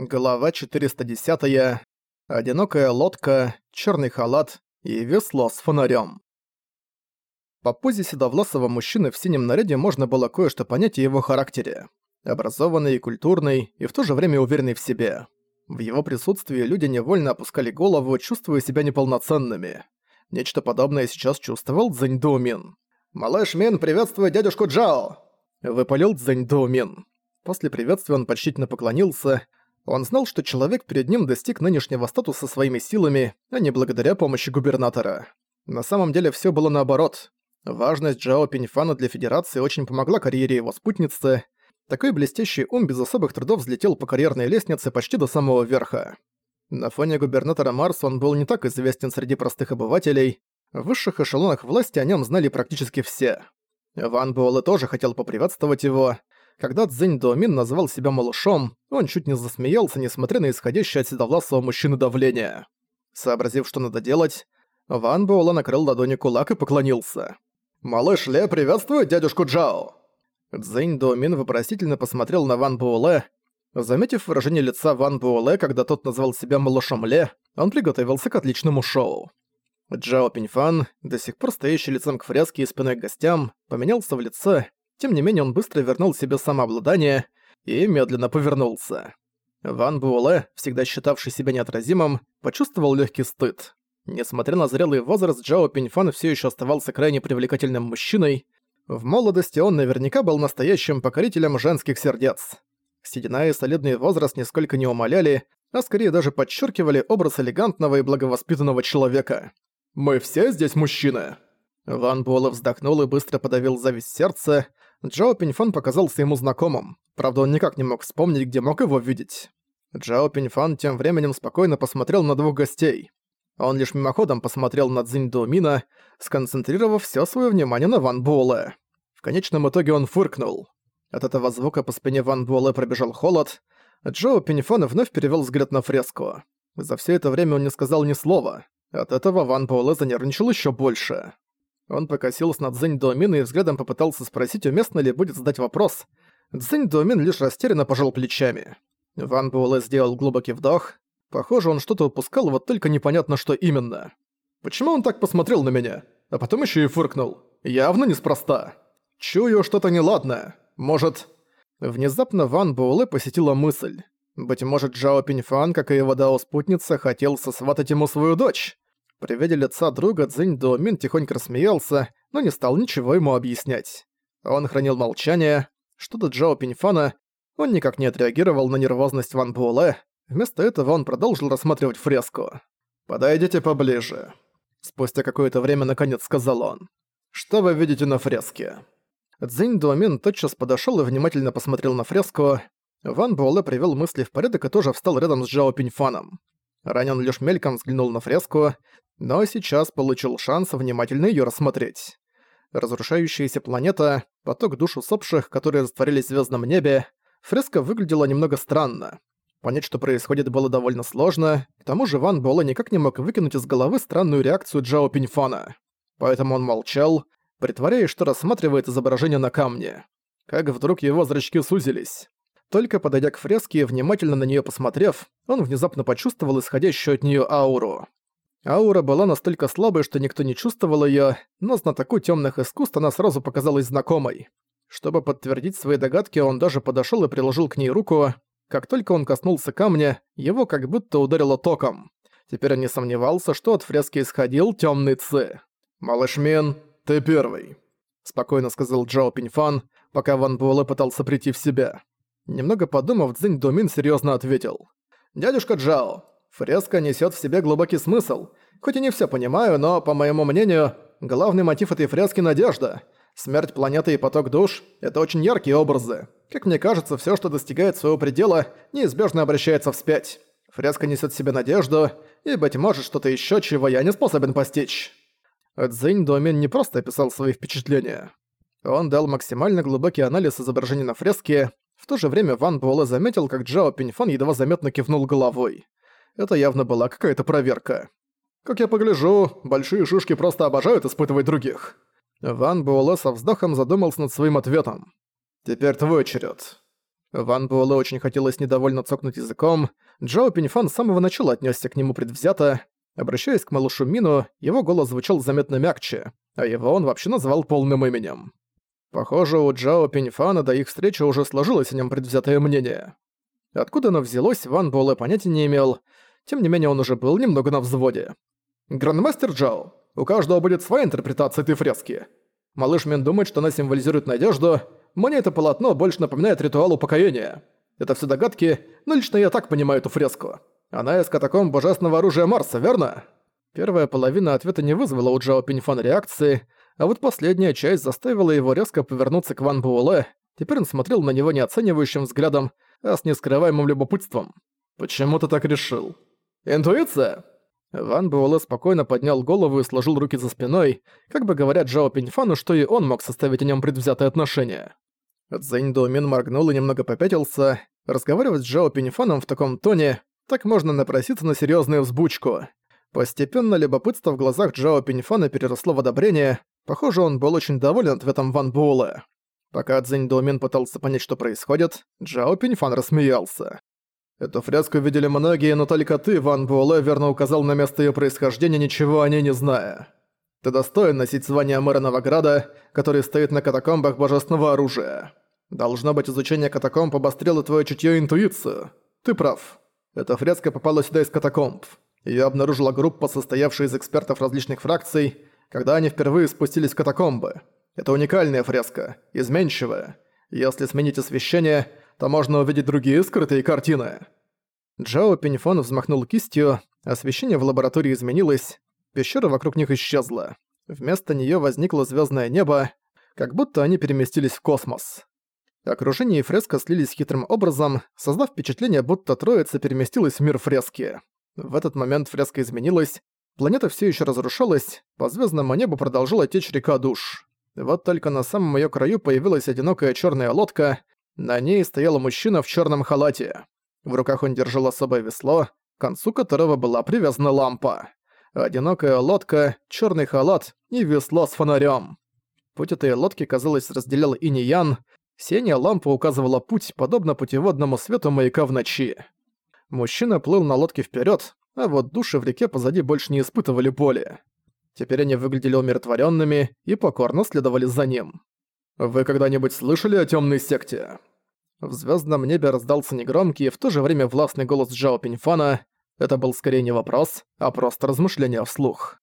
Глава 410. Одинокая лодка, черный халат и весло с фонарем. По позе седовласого мужчины в синем наряде можно было кое-что понять о его характере. Образованный и культурный, и в то же время уверенный в себе. В его присутствии люди невольно опускали голову, чувствуя себя неполноценными. Нечто подобное сейчас чувствовал Цзэнь Доумин. «Малыш Мин, приветствую дядюшку Джао!» Выпалил Цзэнь Доумин. После приветствия он почтительно поклонился, он знал, что человек перед ним достиг нынешнего статуса своими силами, а не благодаря помощи губернатора. На самом деле все было наоборот. Важность Джао Пиньфана для Федерации очень помогла карьере его спутницы. Такой блестящий ум без особых трудов взлетел по карьерной лестнице почти до самого верха. На фоне губернатора Марс он был не так известен среди простых обывателей. В высших эшелонах власти о нем знали практически все. Ван Буэлэ тоже хотел поприветствовать его, когда Цзэнь Доумин назвал себя малышом, он чуть не засмеялся, несмотря на исходящее от седовласого мужчины давление. Сообразив, что надо делать, Ван Буэлла накрыл ладони кулак и поклонился. «Малыш Ле приветствует дядюшку Джао!» Цзэнь Доумин вопросительно посмотрел на Ван Буэлэ. Заметив выражение лица Ван Буэлэ, когда тот назвал себя малышом Ле, он приготовился к отличному шоу. Джао Пиньфан, до сих пор стоящий лицом к фреске и спиной к гостям, поменялся в лице тем не менее он быстро вернул себе самообладание и медленно повернулся. Ван Буэлэ, всегда считавший себя неотразимым, почувствовал легкий стыд. Несмотря на зрелый возраст, Джао Пиньфан все еще оставался крайне привлекательным мужчиной. В молодости он наверняка был настоящим покорителем женских сердец. Седина и солидный возраст нисколько не умаляли, а скорее даже подчеркивали образ элегантного и благовоспитанного человека. «Мы все здесь мужчины!» Ван Буэлэ вздохнул и быстро подавил зависть сердца, Джао Пиньфан показался ему знакомым. Правда, он никак не мог вспомнить, где мог его видеть. Джао Пиньфан тем временем спокойно посмотрел на двух гостей. Он лишь мимоходом посмотрел на Цзинь Доумина, сконцентрировав все свое внимание на Ван Буэлэ. В конечном итоге он фыркнул. От этого звука по спине Ван Буэлэ пробежал холод. Джао Пиньфан вновь перевел взгляд на фреску. За все это время он не сказал ни слова. От этого Ван Буэлэ занервничал еще больше. Он покосился на Цзэнь Доумина и взглядом попытался спросить, уместно ли будет задать вопрос. Цзэнь Доумин лишь растерянно пожал плечами. Ван Буэлэ сделал глубокий вдох. Похоже, он что-то упускал, вот только непонятно, что именно. Почему он так посмотрел на меня? А потом еще и фыркнул. Явно неспроста. Чую что-то неладное. Может... Внезапно Ван Буэлэ посетила мысль. Быть может, Джао Пиньфан, как и его дао-спутница, хотел сосватать ему свою дочь? При виде лица друга Цзинь Доумин тихонько рассмеялся, но не стал ничего ему объяснять. Он хранил молчание. Что-то Джао Пиньфана, он никак не отреагировал на нервозность Ван Буэлэ. Вместо этого он продолжил рассматривать фреску. «Подойдите поближе», — спустя какое-то время наконец сказал он. «Что вы видите на фреске?» Цзинь Дуомин тотчас подошёл и внимательно посмотрел на фреску. Ван Буэлэ привел мысли в порядок и тоже встал рядом с Джао Пиньфаном. Ранее он лишь мельком взглянул на фреску, но сейчас получил шанс внимательно её рассмотреть. Разрушающаяся планета, поток душ усопших, которые растворились в звездном небе, фреска выглядела немного странно. Понять, что происходит, было довольно сложно, к тому же Ван Буэлэ никак не мог выкинуть из головы странную реакцию Джао Пиньфана. Поэтому он молчал, притворяясь, что рассматривает изображение на камне. Как вдруг его зрачки сузились. Только подойдя к фреске и внимательно на неё посмотрев, он внезапно почувствовал исходящую от неё ауру. Аура была настолько слабой, что никто не чувствовал её, но знатоку тёмных искусств она сразу показалась знакомой. Чтобы подтвердить свои догадки, он даже подошёл и приложил к ней руку. Как только он коснулся камня, его как будто ударило током. Теперь он не сомневался, что от фрески исходил тёмный ци. «Малыш Мин, ты первый», — спокойно сказал Джао Пиньфан, пока Ван Буэлэ пытался прийти в себя. Немного подумав, Цзинь Домин серьёзно ответил. «Дядюшка Джао, Фреска несет в себе глубокий смысл. Хоть и не все понимаю, но, по моему мнению, главный мотив этой фрески – надежда. Смерть планеты и поток душ – это очень яркие образы. Как мне кажется, все, что достигает своего предела, неизбежно обращается вспять. Фреска несет в себе надежду, и, быть может, что-то еще, чего я не способен постичь. Цзинь Домин не просто описал свои впечатления. Он дал максимально глубокий анализ изображений на фреске, то же время Ван Буэлэ заметил, как Джао Пиньфан едва заметно кивнул головой. Это явно была какая-то проверка. Как я погляжу, большие шишки просто обожают испытывать других. Ван Буэлэ со вздохом задумался над своим ответом. «Теперь твой черед. Ван Буэлэ очень хотелось недовольно цокнуть языком. Джао Пиньфан с самого начала отнесся к нему предвзято. Обращаясь к малышу Мину, его голос звучал заметно мягче, а его он вообще назвал полным именем. Похоже, у Джао Пиньфана до их встречи уже сложилось о нем предвзятое мнение. Откуда оно взялось, Ван Буэлэ понятия не имел, тем не менее он уже был немного на взводе. «Грандмастер Джао, у каждого будет своя интерпретация этой фрески. Малыш Мин думает, что она символизирует надежду, мне это полотно больше напоминает ритуал упокоения. Это все догадки, но лично я так понимаю эту фреску. Она из катакомб божественного оружия Марса, верно? Первая половина ответа не вызвала у Джао Пиньфана реакции, а вот последняя часть заставила его резко повернуться к Ван Буэлэ. Теперь он смотрел на него не оценивающим взглядом, а с нескрываемым любопытством. «Почему ты так решил?» «Интуиция?» Ван Буэлэ спокойно поднял голову и сложил руки за спиной, как бы говоря Джао Пиньфану, что и он мог составить о нем предвзятое отношение. Цзэнь Доумин моргнул и немного попятился. Разговаривать с Джао Пиньфаном в таком тоне, так можно напроситься на серьезную взбучку. Постепенно любопытство в глазах Джао Пиньфана переросло в одобрение. Похоже, он был очень доволен ответом Ван Буэлэ. Пока Цзэнь Доумин пытался понять, что происходит, Джао Пиньфан рассмеялся. Эту фреску видели многие, но только ты, Ван Буэлэ, верно указал на место ее происхождения, ничего о ней не зная. Ты достоин носить звание мэра Новограда, который стоит на катакомбах божественного оружия. Должно быть, изучение катакомб обострило твое чутье и интуицию. Ты прав. Эта фреска попала сюда из катакомб. Ее обнаружила группа, состоявшая из экспертов различных фракций, когда они впервые спустились в катакомбы. Это уникальная фреска, изменчивая. Если сменить освещение, то можно увидеть другие скрытые картины». Джао Пиньфон взмахнул кистью, освещение в лаборатории изменилось, пещера вокруг них исчезла. Вместо нее возникло звездное небо, как будто они переместились в космос. Окружение и фреска слились хитрым образом, создав впечатление, будто троица переместилась в мир фрески. В этот момент фреска изменилась, планета все еще разрушалась, по звездному небу продолжила течь река душ. Вот только на самом ее краю появилась одинокая черная лодка, на ней стоял мужчина в черном халате. В руках он держал особое весло, к концу которого была привязана лампа. Одинокая лодка, черный халат и весло с фонарем. Путь этой лодки, казалось, разделял и не Ян. Синяя лампа указывала путь, подобно путеводному свету маяка в ночи. Мужчина плыл на лодке вперед, а вот души в реке позади больше не испытывали боли. Теперь они выглядели умиротворенными и покорно следовали за ним. «Вы когда-нибудь слышали о темной секте?» В звездном небе раздался негромкий и в то же время властный голос Джао Пиньфана. Это был скорее не вопрос, а просто размышление вслух.